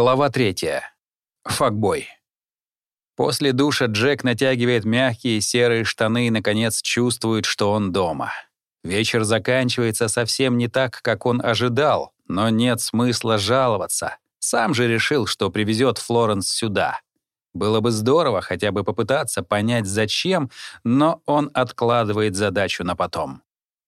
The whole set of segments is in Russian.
Глава третья. Факбой. После душа Джек натягивает мягкие серые штаны и, наконец, чувствует, что он дома. Вечер заканчивается совсем не так, как он ожидал, но нет смысла жаловаться. Сам же решил, что привезет Флоренс сюда. Было бы здорово хотя бы попытаться понять, зачем, но он откладывает задачу на потом.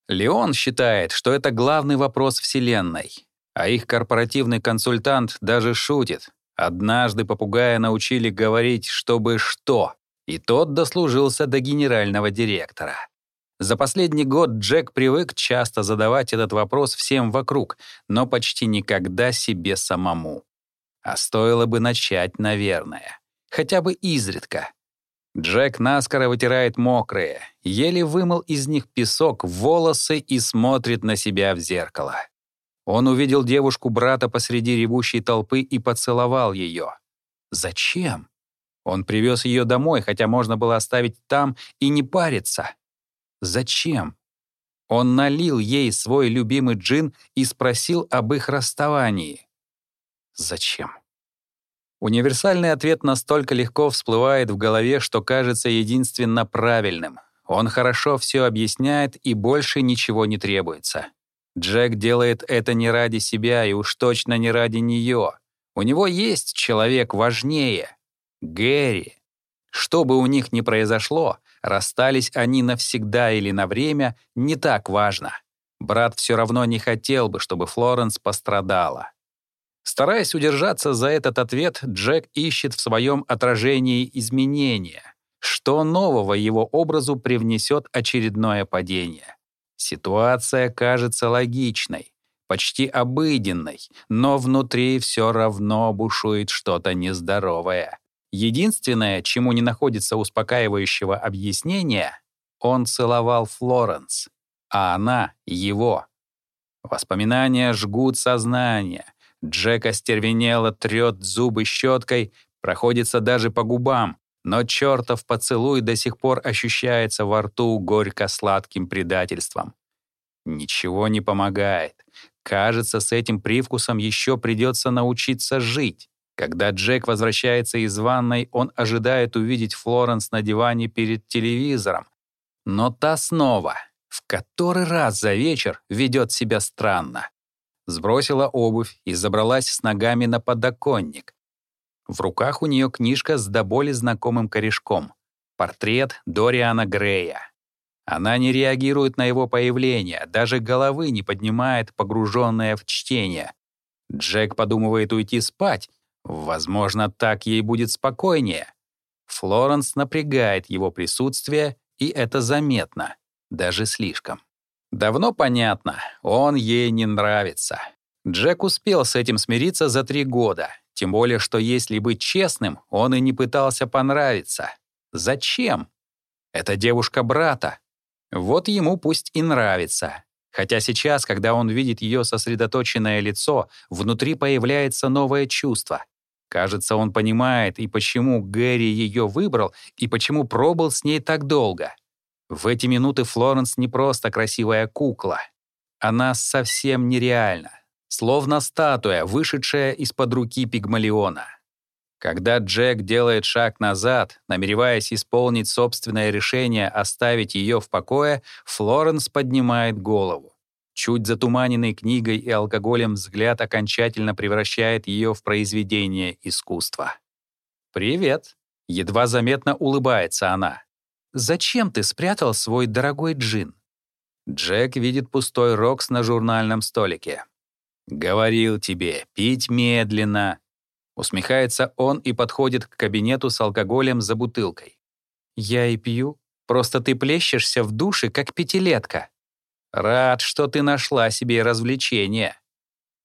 Леон считает, что это главный вопрос Вселенной. А их корпоративный консультант даже шутит. Однажды попугая научили говорить «чтобы что», и тот дослужился до генерального директора. За последний год Джек привык часто задавать этот вопрос всем вокруг, но почти никогда себе самому. А стоило бы начать, наверное. Хотя бы изредка. Джек наскоро вытирает мокрые, еле вымыл из них песок, волосы и смотрит на себя в зеркало. Он увидел девушку брата посреди ревущей толпы и поцеловал ее. Зачем? Он привез ее домой, хотя можно было оставить там и не париться. Зачем? Он налил ей свой любимый джин и спросил об их расставании. Зачем? Универсальный ответ настолько легко всплывает в голове, что кажется единственно правильным. Он хорошо все объясняет, и больше ничего не требуется. Джек делает это не ради себя и уж точно не ради нее. У него есть человек важнее — Гэри. Что бы у них ни произошло, расстались они навсегда или на время, не так важно. Брат все равно не хотел бы, чтобы Флоренс пострадала. Стараясь удержаться за этот ответ, Джек ищет в своем отражении изменения. Что нового его образу привнесет очередное падение? Ситуация кажется логичной, почти обыденной, но внутри все равно бушует что-то нездоровое. Единственное, чему не находится успокаивающего объяснения, он целовал Флоренс, а она — его. Воспоминания жгут сознание. Джек остервенело трет зубы щеткой, проходится даже по губам, но чертов поцелуй до сих пор ощущается во рту горько-сладким предательством. Ничего не помогает. Кажется, с этим привкусом еще придется научиться жить. Когда Джек возвращается из ванной, он ожидает увидеть Флоренс на диване перед телевизором. Но та снова, в который раз за вечер, ведет себя странно. Сбросила обувь и забралась с ногами на подоконник. В руках у нее книжка с до боли знакомым корешком. Портрет Дориана Грея. Она не реагирует на его появление, даже головы не поднимает, погруженная в чтение. Джек подумывает уйти спать. Возможно, так ей будет спокойнее. Флоренс напрягает его присутствие, и это заметно, даже слишком. Давно понятно, он ей не нравится. Джек успел с этим смириться за три года, тем более, что если быть честным, он и не пытался понравиться. Зачем? Это девушка брата, вот ему пусть и нравится. Хотя сейчас, когда он видит ее сосредоточенное лицо, внутри появляется новое чувство. Кажется, он понимает, и почему Гэри ее выбрал, и почему пробыл с ней так долго. В эти минуты Флоренс не просто красивая кукла. Она совсем нереальна, словно статуя, вышедшая из-под руки Пигмалиона. Когда Джек делает шаг назад, намереваясь исполнить собственное решение оставить ее в покое, Флоренс поднимает голову. Чуть затуманенный книгой и алкоголем взгляд окончательно превращает ее в произведение искусства. «Привет», — едва заметно улыбается она. «Зачем ты спрятал свой дорогой джин?» Джек видит пустой рокс на журнальном столике. «Говорил тебе, пить медленно, Усмехается он и подходит к кабинету с алкоголем за бутылкой. «Я и пью. Просто ты плещешься в душе, как пятилетка. Рад, что ты нашла себе развлечение».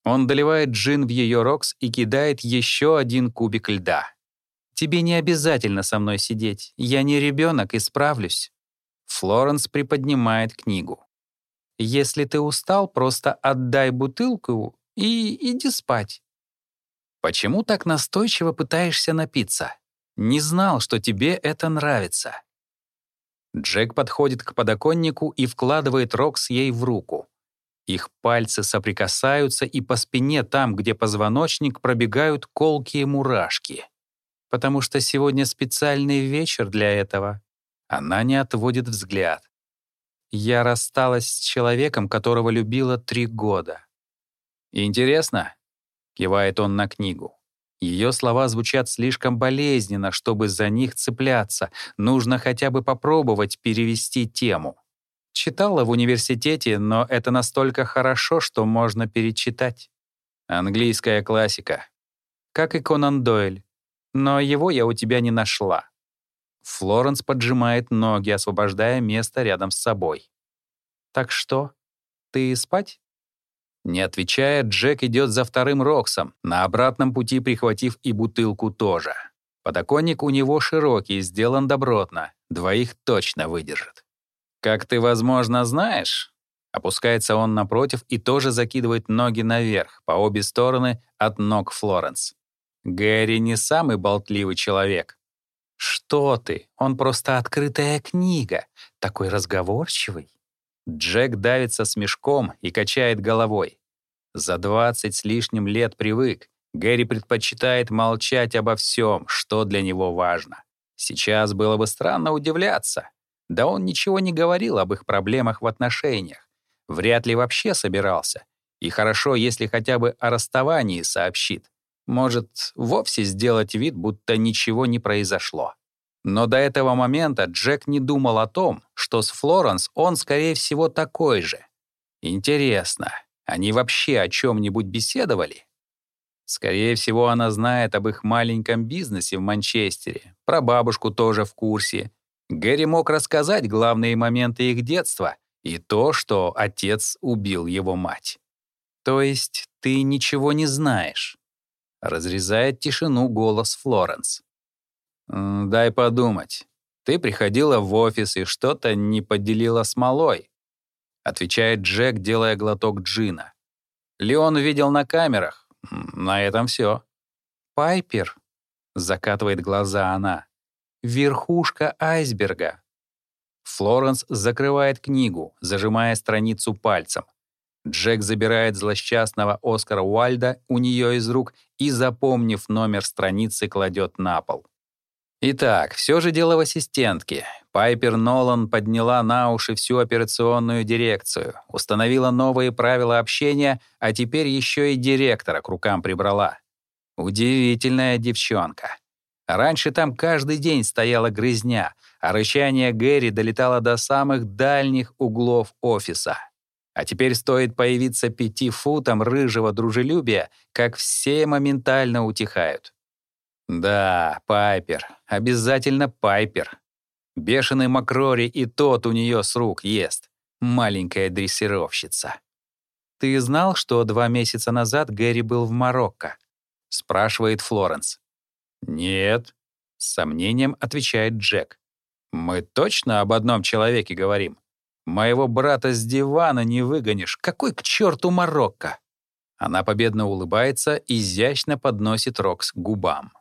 Он доливает джин в ее рокс и кидает еще один кубик льда. «Тебе не обязательно со мной сидеть. Я не ребенок и справлюсь». Флоренс приподнимает книгу. «Если ты устал, просто отдай бутылку и иди спать. Почему так настойчиво пытаешься напиться? Не знал, что тебе это нравится. Джек подходит к подоконнику и вкладывает Рокс ей в руку. Их пальцы соприкасаются, и по спине, там, где позвоночник, пробегают колкие мурашки. Потому что сегодня специальный вечер для этого. Она не отводит взгляд. Я рассталась с человеком, которого любила три года. «Интересно?» — кивает он на книгу. Ее слова звучат слишком болезненно, чтобы за них цепляться. Нужно хотя бы попробовать перевести тему. Читала в университете, но это настолько хорошо, что можно перечитать. Английская классика. Как и Конан Дойль. Но его я у тебя не нашла. Флоренс поджимает ноги, освобождая место рядом с собой. «Так что? Ты спать?» Не отвечая, Джек идет за вторым Роксом, на обратном пути прихватив и бутылку тоже. Подоконник у него широкий, сделан добротно, двоих точно выдержит. «Как ты, возможно, знаешь...» Опускается он напротив и тоже закидывает ноги наверх, по обе стороны от ног Флоренс. Гэри не самый болтливый человек. «Что ты? Он просто открытая книга, такой разговорчивый». Джек давится смешком и качает головой. За двадцать с лишним лет привык. Гэри предпочитает молчать обо всем, что для него важно. Сейчас было бы странно удивляться. Да он ничего не говорил об их проблемах в отношениях. Вряд ли вообще собирался. И хорошо, если хотя бы о расставании сообщит. Может, вовсе сделать вид, будто ничего не произошло. Но до этого момента Джек не думал о том, что с Флоренс он, скорее всего, такой же. Интересно, они вообще о чем-нибудь беседовали? Скорее всего, она знает об их маленьком бизнесе в Манчестере, про бабушку тоже в курсе. Гэри мог рассказать главные моменты их детства и то, что отец убил его мать. «То есть ты ничего не знаешь?» Разрезает тишину голос Флоренс. «Дай подумать. Ты приходила в офис и что-то не поделила смолой», отвечает Джек, делая глоток джина. Леон видел на камерах. На этом все. «Пайпер», — закатывает глаза она, — «верхушка айсберга». Флоренс закрывает книгу, зажимая страницу пальцем. Джек забирает злосчастного Оскара Уальда у нее из рук и, запомнив номер страницы, кладет на пол. Итак, все же дело в ассистентке. Пайпер Нолан подняла на уши всю операционную дирекцию, установила новые правила общения, а теперь еще и директора к рукам прибрала. Удивительная девчонка. Раньше там каждый день стояла грызня, а рычание Гэри долетало до самых дальних углов офиса. А теперь стоит появиться пяти футам рыжего дружелюбия, как все моментально утихают. Да, Пайпер. Обязательно Пайпер. Бешеный Макрори и тот у нее с рук ест. Маленькая дрессировщица. «Ты знал, что два месяца назад Гэри был в Марокко?» — спрашивает Флоренс. «Нет», — с сомнением отвечает Джек. «Мы точно об одном человеке говорим? Моего брата с дивана не выгонишь. Какой к черту Марокко?» Она победно улыбается, изящно подносит Рокс к губам.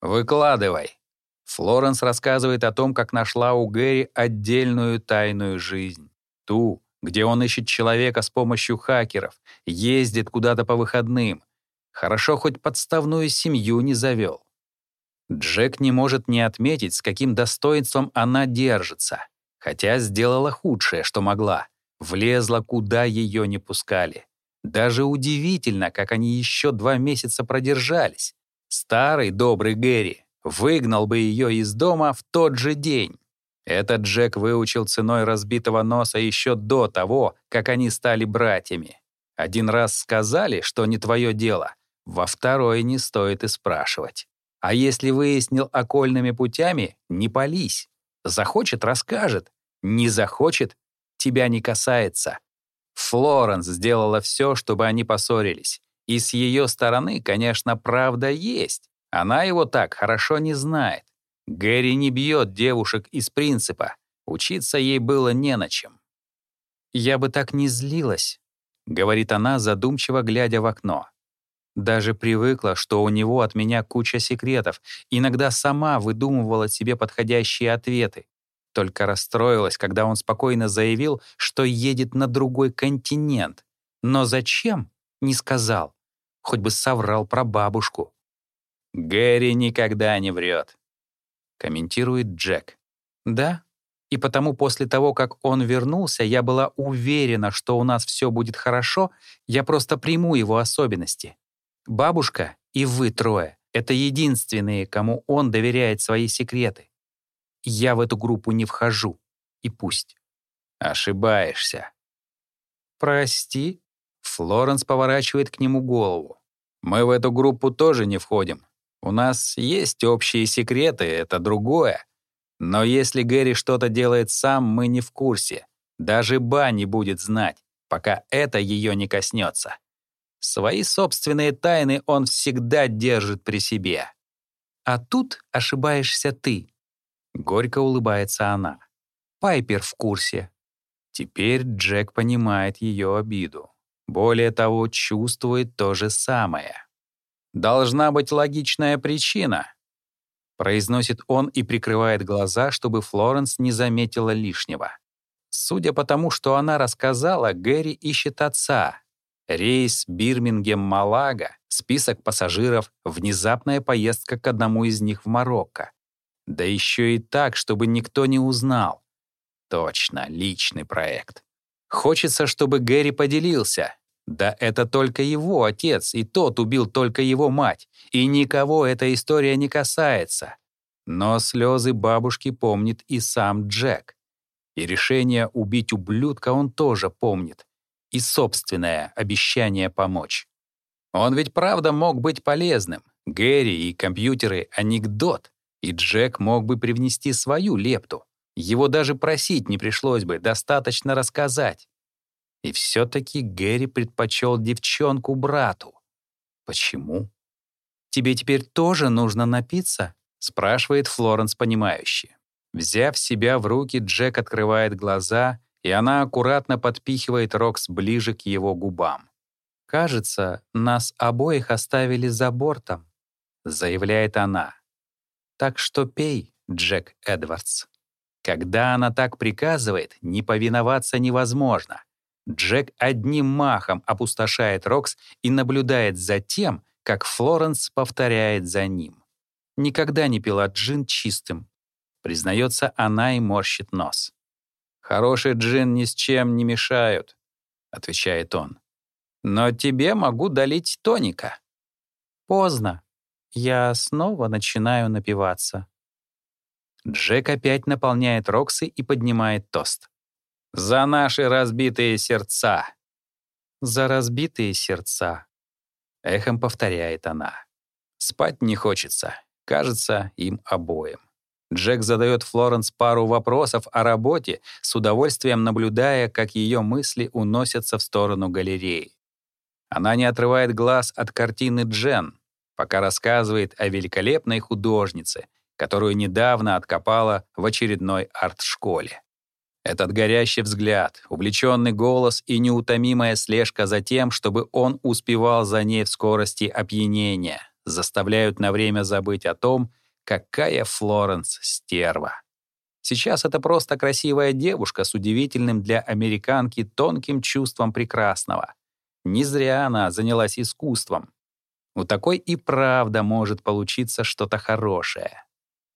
«Выкладывай». Флоренс рассказывает о том, как нашла у Гэри отдельную тайную жизнь. Ту, где он ищет человека с помощью хакеров, ездит куда-то по выходным. Хорошо, хоть подставную семью не завел. Джек не может не отметить, с каким достоинством она держится, хотя сделала худшее, что могла. Влезла, куда ее не пускали. Даже удивительно, как они еще два месяца продержались. Старый добрый Гэри выгнал бы ее из дома в тот же день. Этот Джек выучил ценой разбитого носа еще до того, как они стали братьями. Один раз сказали, что не твое дело, во второй не стоит и спрашивать. А если выяснил окольными путями, не пались. Захочет — расскажет. Не захочет — тебя не касается. Флоренс сделала все, чтобы они поссорились. И с ее стороны, конечно, правда есть. Она его так хорошо не знает. Гэри не бьет девушек из принципа. Учиться ей было не на чем. «Я бы так не злилась», — говорит она, задумчиво глядя в окно. Даже привыкла, что у него от меня куча секретов, иногда сама выдумывала себе подходящие ответы. Только расстроилась, когда он спокойно заявил, что едет на другой континент, Но зачем? Не сказал. Хоть бы соврал про бабушку. «Гэри никогда не врет», — комментирует Джек. «Да, и потому после того, как он вернулся, я была уверена, что у нас все будет хорошо, я просто приму его особенности. Бабушка и вы трое — это единственные, кому он доверяет свои секреты. Я в эту группу не вхожу. И пусть. Ошибаешься. Прости. Флоренс поворачивает к нему голову. Мы в эту группу тоже не входим. У нас есть общие секреты, это другое. Но если Гэри что-то делает сам, мы не в курсе. Даже Ба не будет знать, пока это ее не коснется. Свои собственные тайны он всегда держит при себе. А тут ошибаешься ты. Горько улыбается она. Пайпер в курсе. Теперь Джек понимает ее обиду. Более того, чувствует то же самое. «Должна быть логичная причина», произносит он и прикрывает глаза, чтобы Флоренс не заметила лишнего. Судя по тому, что она рассказала, Гэри ищет отца. Рейс Бирмингем-Малага, список пассажиров, внезапная поездка к одному из них в Марокко. Да еще и так, чтобы никто не узнал. Точно, личный проект. Хочется, чтобы Гэри поделился. Да это только его отец, и тот убил только его мать, и никого эта история не касается. Но слезы бабушки помнит и сам Джек. И решение убить ублюдка он тоже помнит. И собственное обещание помочь. Он ведь правда мог быть полезным. Гэри и компьютеры — анекдот. И Джек мог бы привнести свою лепту. Его даже просить не пришлось бы, достаточно рассказать. И все-таки Гэри предпочел девчонку брату. Почему? «Тебе теперь тоже нужно напиться?» — спрашивает Флоренс понимающе. Взяв себя в руки, Джек открывает глаза, и она аккуратно подпихивает Рокс ближе к его губам. «Кажется, нас обоих оставили за бортом», — заявляет она. «Так что пей, Джек Эдвардс». Когда она так приказывает, не повиноваться невозможно. Джек одним махом опустошает Рокс и наблюдает за тем, как Флоренс повторяет за ним. Никогда не пила джин чистым. Признается она и морщит нос. «Хороший джин ни с чем не мешают», — отвечает он. «Но тебе могу долить тоника». Поздно. Я снова начинаю напиваться. Джек опять наполняет Роксы и поднимает тост. «За наши разбитые сердца!» «За разбитые сердца!» Эхом повторяет она. Спать не хочется. Кажется, им обоим. Джек задает Флоренс пару вопросов о работе, с удовольствием наблюдая, как ее мысли уносятся в сторону галереи. Она не отрывает глаз от картины Джен, пока рассказывает о великолепной художнице, которую недавно откопала в очередной арт-школе. Этот горящий взгляд, увлеченный голос и неутомимая слежка за тем, чтобы он успевал за ней в скорости опьянения, заставляют на время забыть о том, какая Флоренс стерва. Сейчас это просто красивая девушка с удивительным для американки тонким чувством прекрасного. Не зря она занялась искусством. У такой и правда может получиться что-то хорошее.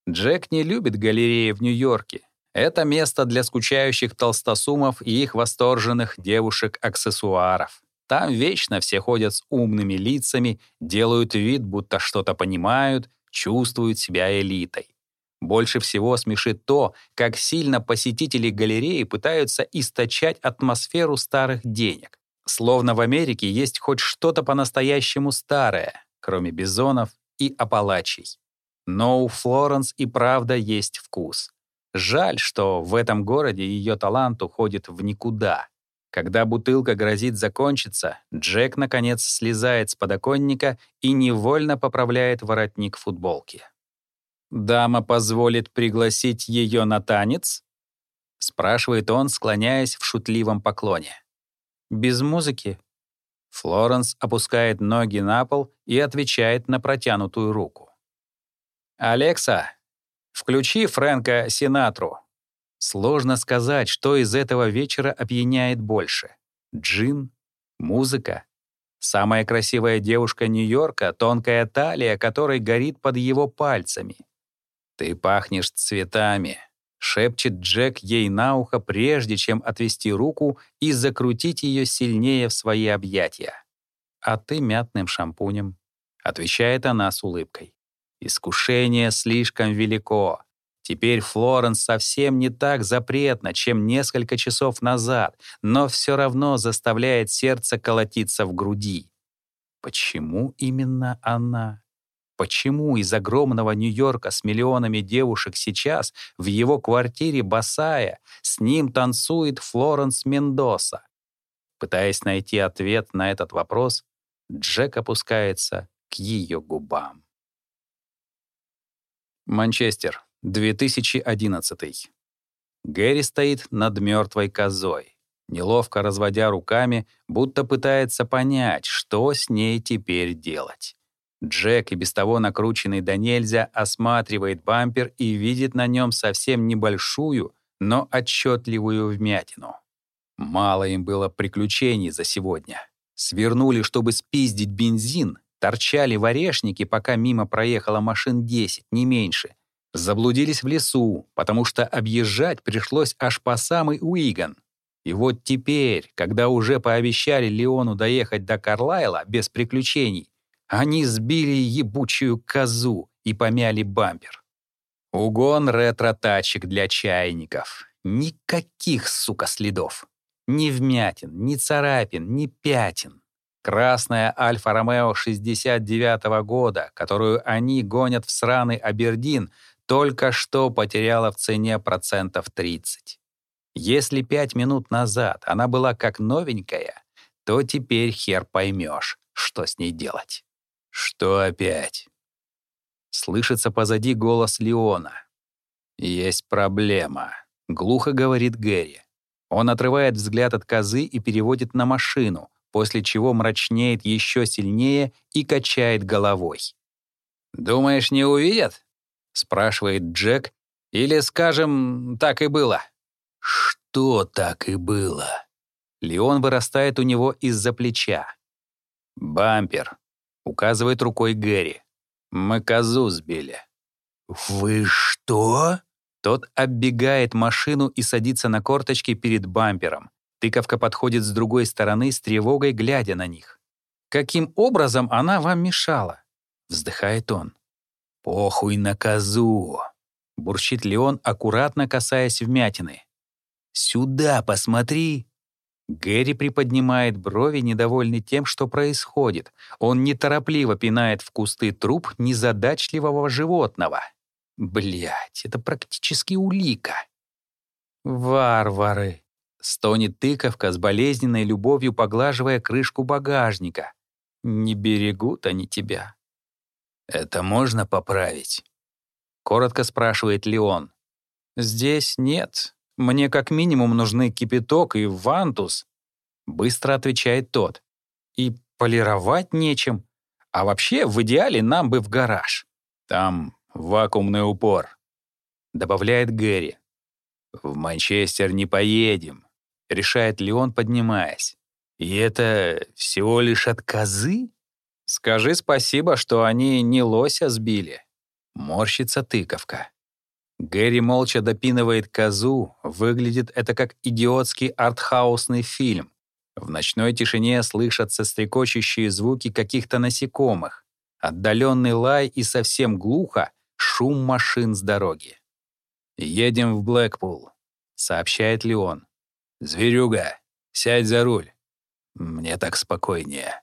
Джек не любит галереи в Нью-Йорке. Это место для скучающих толстосумов и их восторженных девушек-аксессуаров. Там вечно все ходят с умными лицами, делают вид, будто что-то понимают, чувствуют себя элитой. Больше всего смешит то, как сильно посетители галереи пытаются источать атмосферу старых денег. Словно в Америке есть хоть что-то по-настоящему старое, кроме бизонов и апалачей. Но у Флоренс и правда есть вкус. Жаль, что в этом городе ее талант уходит в никуда. Когда бутылка грозит закончиться, Джек, наконец, слезает с подоконника и невольно поправляет воротник футболки. «Дама позволит пригласить ее на танец?» — спрашивает он, склоняясь в шутливом поклоне. «Без музыки?» Флоренс опускает ноги на пол и отвечает на протянутую руку. «Алекса, включи Фрэнка Синатру». Сложно сказать, что из этого вечера опьяняет больше — джин, Музыка. Самая красивая девушка Нью-Йорка, тонкая талия, которой горит под его пальцами. «Ты пахнешь цветами», — шепчет Джек ей на ухо, прежде чем отвести руку и закрутить ее сильнее в свои объятия. «А ты мятным шампунем», — отвечает она с улыбкой. «Искушение слишком велико. Теперь Флоренс совсем не так запретна, чем несколько часов назад, но все равно заставляет сердце колотиться в груди. Почему именно она? Почему из огромного Нью-Йорка с миллионами девушек сейчас в его квартире босая с ним танцует Флоренс Мендоса? Пытаясь найти ответ на этот вопрос, Джек опускается к ее губам. Манчестер, 2011. Гэри стоит над мертвой козой, неловко разводя руками, будто пытается понять, что с ней теперь делать. Джек, и без того накрученный до нельзя, осматривает бампер и видит на нем совсем небольшую, но отчетливую вмятину. Мало им было приключений за сегодня. Свернули, чтобы спиздить бензин, торчали в орешнике, пока мимо проехала машин 10, не меньше — Заблудились в лесу, потому что объезжать пришлось аж по самый Уиган. И вот теперь, когда уже пообещали Леону доехать до Карлайла без приключений, они сбили ебучую козу и помяли бампер. Угон ретро-тачек для чайников. Никаких, сука, следов. Ни вмятин, ни царапин, ни пятен. Красная Альфа-Ромео 69 -го года, которую они гонят в сраный Абердин, только что потеряла в цене процентов 30. Если пять минут назад она была как новенькая, то теперь хер поймешь, что с ней делать. Что опять? Слышится позади голос Леона. «Есть проблема», — глухо говорит Гэри. Он отрывает взгляд от козы и переводит на машину, после чего мрачнеет еще сильнее и качает головой. «Думаешь, не увидят?» — спрашивает Джек. «Или, скажем, так и было?» «Что так и было?» Леон вырастает у него из-за плеча. «Бампер», — указывает рукой Гэри. «Мы козу сбили». «Вы что?» Тот оббегает машину и садится на корточки перед бампером. Тыковка подходит с другой стороны с тревогой, глядя на них. «Каким образом она вам мешала?» — вздыхает он. «Похуй на козу!» — бурчит Леон, аккуратно касаясь вмятины. «Сюда посмотри!» Гэри приподнимает брови, недовольный тем, что происходит. Он неторопливо пинает в кусты труп незадачливого животного. Блять, это практически улика. «Варвары!» — стонет тыковка с болезненной любовью, поглаживая крышку багажника. «Не берегут они тебя. «Это можно поправить?» — коротко спрашивает Леон. «Здесь нет. Мне как минимум нужны кипяток и вантус», — быстро отвечает тот. «И полировать нечем. А вообще, в идеале, нам бы в гараж. Там вакуумный упор», — добавляет Гэри. «В Манчестер не поедем», — решает Леон, поднимаясь. «И это всего лишь от козы?» Скажи спасибо, что они не лося сбили. Морщится тыковка. Гэри молча допинывает козу, выглядит это как идиотский артхаусный фильм. В ночной тишине слышатся стрекочущие звуки каких-то насекомых, отдаленный лай и совсем глухо шум машин с дороги. «Едем в Блэкпул», — сообщает Леон. «Зверюга, сядь за руль. Мне так спокойнее».